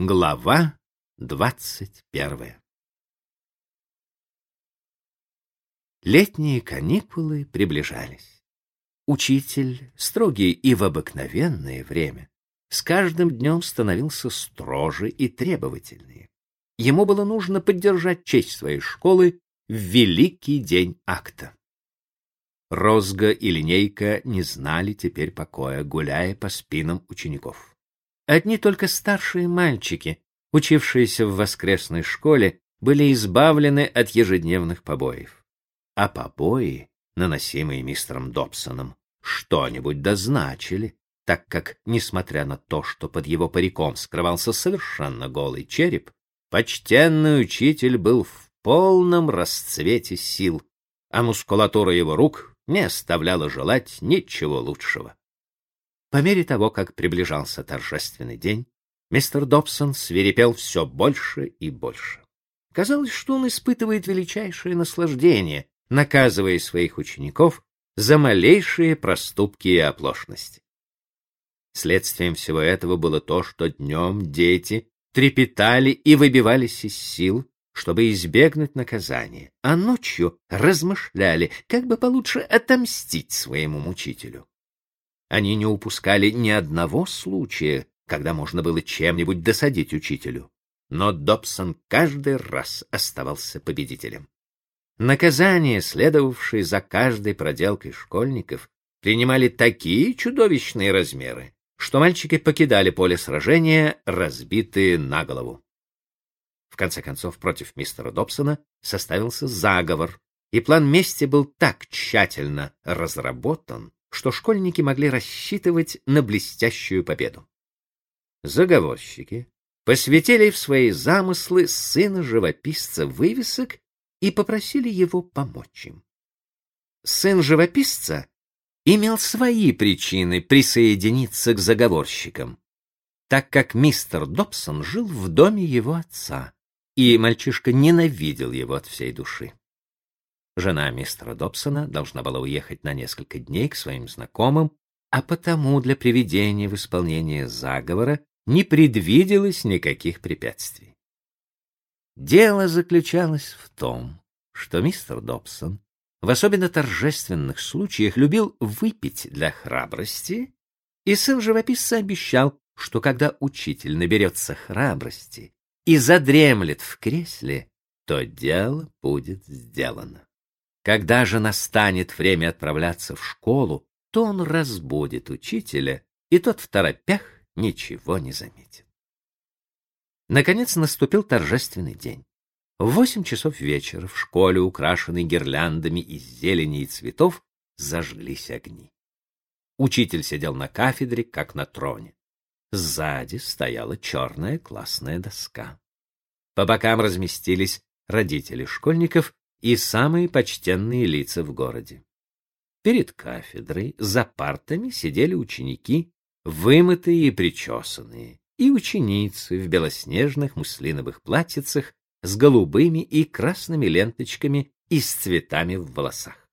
Глава двадцать первая Летние каникулы приближались. Учитель, строгий и в обыкновенное время, с каждым днем становился строже и требовательнее. Ему было нужно поддержать честь своей школы в великий день акта. Розга и линейка не знали теперь покоя, гуляя по спинам учеников. Одни только старшие мальчики, учившиеся в воскресной школе, были избавлены от ежедневных побоев. А побои, наносимые мистером Добсоном, что-нибудь дозначили, так как, несмотря на то, что под его париком скрывался совершенно голый череп, почтенный учитель был в полном расцвете сил, а мускулатура его рук не оставляла желать ничего лучшего. По мере того, как приближался торжественный день, мистер Добсон свирепел все больше и больше. Казалось, что он испытывает величайшее наслаждение, наказывая своих учеников за малейшие проступки и оплошности. Следствием всего этого было то, что днем дети трепетали и выбивались из сил, чтобы избегнуть наказания, а ночью размышляли, как бы получше отомстить своему мучителю. Они не упускали ни одного случая, когда можно было чем-нибудь досадить учителю. Но Добсон каждый раз оставался победителем. Наказания, следовавшие за каждой проделкой школьников, принимали такие чудовищные размеры, что мальчики покидали поле сражения, разбитые на голову. В конце концов, против мистера Добсона составился заговор, и план мести был так тщательно разработан, что школьники могли рассчитывать на блестящую победу. Заговорщики посвятили в свои замыслы сына живописца вывесок и попросили его помочь им. Сын живописца имел свои причины присоединиться к заговорщикам, так как мистер Добсон жил в доме его отца, и мальчишка ненавидел его от всей души. Жена мистера Добсона должна была уехать на несколько дней к своим знакомым, а потому для приведения в исполнение заговора не предвиделось никаких препятствий. Дело заключалось в том, что мистер Добсон в особенно торжественных случаях любил выпить для храбрости, и сын живописца обещал, что когда учитель наберется храбрости и задремлет в кресле, то дело будет сделано. Когда же настанет время отправляться в школу, то он разбудит учителя, и тот в торопях ничего не заметит. Наконец наступил торжественный день. В восемь часов вечера в школе, украшенной гирляндами из зелени и цветов, зажглись огни. Учитель сидел на кафедре, как на троне. Сзади стояла черная классная доска. По бокам разместились родители школьников и самые почтенные лица в городе. Перед кафедрой за партами сидели ученики, вымытые и причесанные, и ученицы в белоснежных муслиновых платьицах с голубыми и красными ленточками и с цветами в волосах.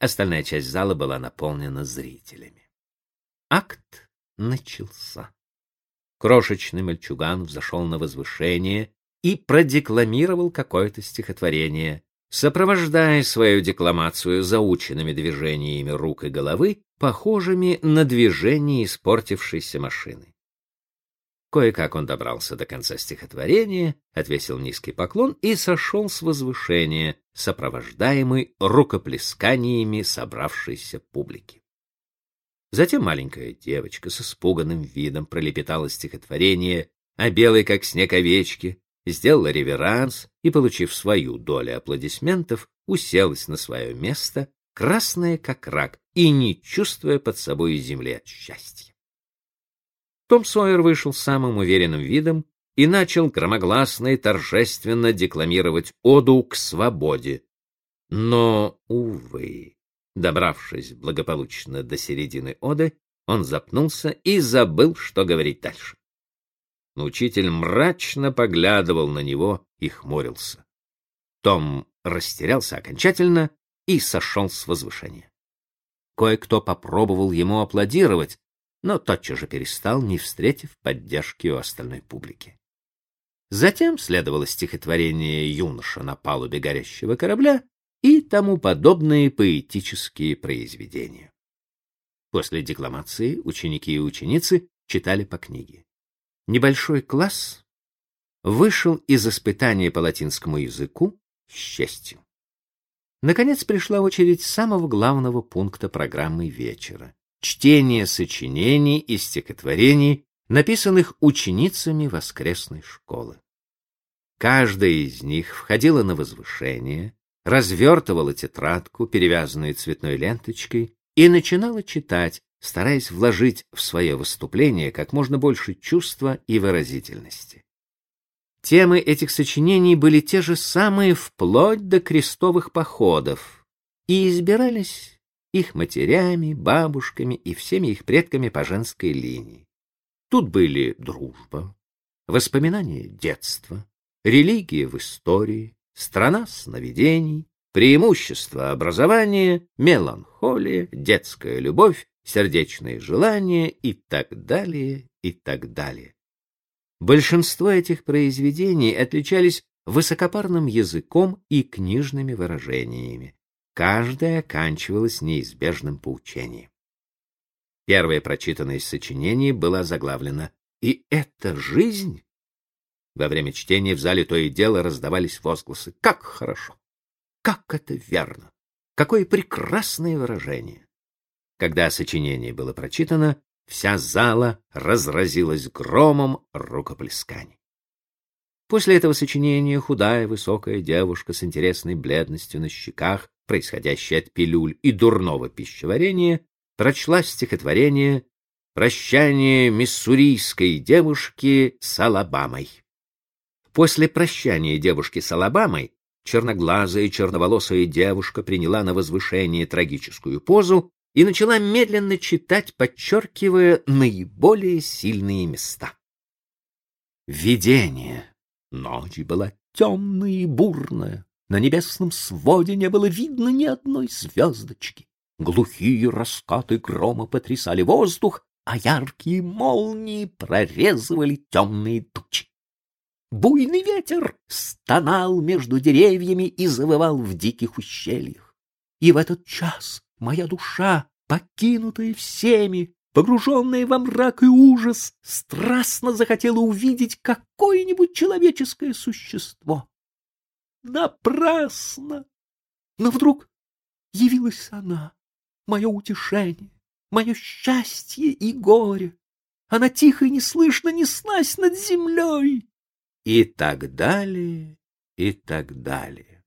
Остальная часть зала была наполнена зрителями. Акт начался. Крошечный мальчуган взошел на возвышение и продекламировал какое-то стихотворение, сопровождая свою декламацию заученными движениями рук и головы, похожими на движения испортившейся машины. Кое-как он добрался до конца стихотворения, отвесил низкий поклон и сошел с возвышения, сопровождаемый рукоплесканиями собравшейся публики. Затем маленькая девочка с испуганным видом пролепетала стихотворение о белой, как снег овечке, сделала реверанс и, получив свою долю аплодисментов, уселась на свое место, красная как рак и не чувствуя под собой земли от счастья. Том Сойер вышел самым уверенным видом и начал громогласно и торжественно декламировать оду к свободе. Но, увы, добравшись благополучно до середины оды, он запнулся и забыл, что говорить дальше но учитель мрачно поглядывал на него и хмурился. Том растерялся окончательно и сошел с возвышения. Кое-кто попробовал ему аплодировать, но тотчас же перестал, не встретив поддержки у остальной публики. Затем следовало стихотворение «Юноша на палубе горящего корабля» и тому подобные поэтические произведения. После декламации ученики и ученицы читали по книге. Небольшой класс вышел из испытания по латинскому языку с честью. Наконец пришла очередь самого главного пункта программы вечера — чтение сочинений и стихотворений, написанных ученицами воскресной школы. Каждая из них входила на возвышение, развертывала тетрадку, перевязанную цветной ленточкой, и начинала читать, стараясь вложить в свое выступление как можно больше чувства и выразительности. Темы этих сочинений были те же самые вплоть до крестовых походов и избирались их матерями, бабушками и всеми их предками по женской линии. Тут были дружба, воспоминания детства, религия в истории, страна сновидений, преимущества образования, меланхолия, детская любовь, сердечные желания и так далее, и так далее. Большинство этих произведений отличались высокопарным языком и книжными выражениями. Каждое оканчивалось неизбежным поучением. Первое прочитанное из сочинений было заглавлено «И это жизнь?» Во время чтения в зале то и дело раздавались возгласы «Как хорошо! Как это верно! Какое прекрасное выражение!» Когда сочинение было прочитано, Вся зала разразилась громом рукоплесканий. После этого сочинения худая высокая девушка с интересной бледностью на щеках, происходящей от пилюль и дурного пищеварения, прочла стихотворение «Прощание миссурийской девушки с Алабамой». После прощания девушки с Алабамой черноглазая черноволосая девушка приняла на возвышение трагическую позу и начала медленно читать, подчеркивая наиболее сильные места. Видение. Ночь была темная и бурная. На небесном своде не было видно ни одной звездочки. Глухие раскаты грома потрясали воздух, а яркие молнии прорезывали темные тучи. Буйный ветер стонал между деревьями и завывал в диких ущельях. И в этот час Моя душа, покинутая всеми, погруженная во мрак и ужас, страстно захотела увидеть какое-нибудь человеческое существо. Напрасно! Но вдруг явилась она, мое утешение, мое счастье и горе. Она тихо и неслышно неслась над землей. И так далее, и так далее.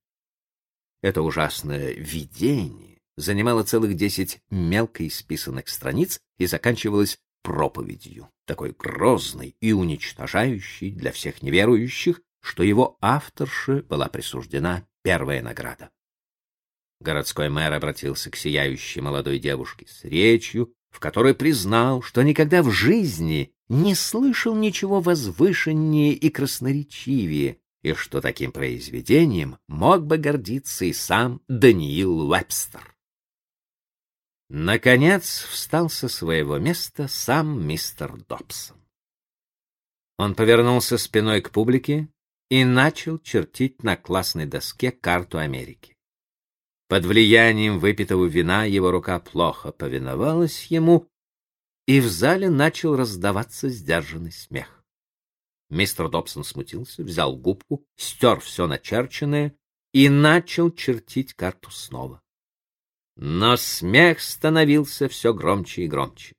Это ужасное видение занимала целых десять мелко исписанных страниц и заканчивалась проповедью, такой грозной и уничтожающей для всех неверующих, что его авторше была присуждена первая награда. Городской мэр обратился к сияющей молодой девушке с речью, в которой признал, что никогда в жизни не слышал ничего возвышеннее и красноречивее, и что таким произведением мог бы гордиться и сам Даниил Уэбстер. Наконец встал со своего места сам мистер Добсон. Он повернулся спиной к публике и начал чертить на классной доске карту Америки. Под влиянием выпитого вина его рука плохо повиновалась ему, и в зале начал раздаваться сдержанный смех. Мистер Добсон смутился, взял губку, стер все начерченное и начал чертить карту снова. Но смех становился все громче и громче.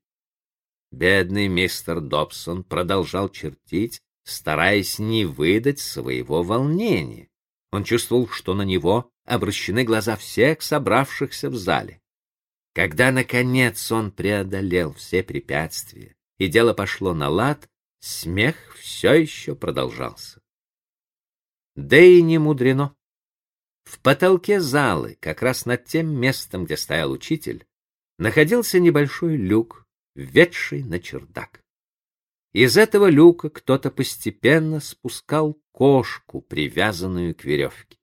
Бедный мистер Добсон продолжал чертить, стараясь не выдать своего волнения. Он чувствовал, что на него обращены глаза всех собравшихся в зале. Когда, наконец, он преодолел все препятствия, и дело пошло на лад, смех все еще продолжался. Да и не мудрено. В потолке залы, как раз над тем местом, где стоял учитель, находился небольшой люк, ведший на чердак. Из этого люка кто-то постепенно спускал кошку, привязанную к веревке.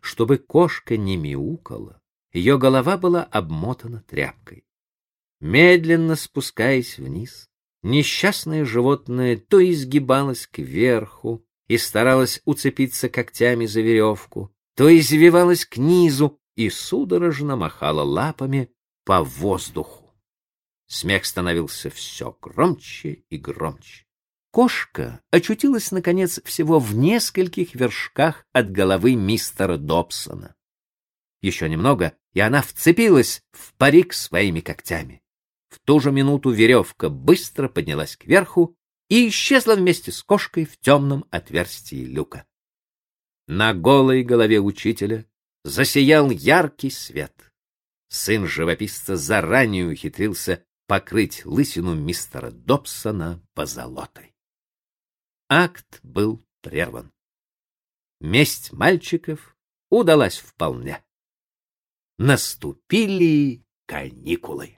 Чтобы кошка не мяукала, ее голова была обмотана тряпкой. Медленно спускаясь вниз, несчастное животное то изгибалось кверху и старалось уцепиться когтями за веревку, то извивалось к низу и судорожно махало лапами по воздуху. Смех становился все громче и громче. Кошка очутилась, наконец, всего в нескольких вершках от головы мистера Добсона. Еще немного, и она вцепилась в парик своими когтями. В ту же минуту веревка быстро поднялась кверху и исчезла вместе с кошкой в темном отверстии люка. На голой голове учителя засиял яркий свет. Сын живописца заранее ухитрился покрыть лысину мистера Добсона позолотой. Акт был прерван. Месть мальчиков удалась вполне. Наступили каникулы.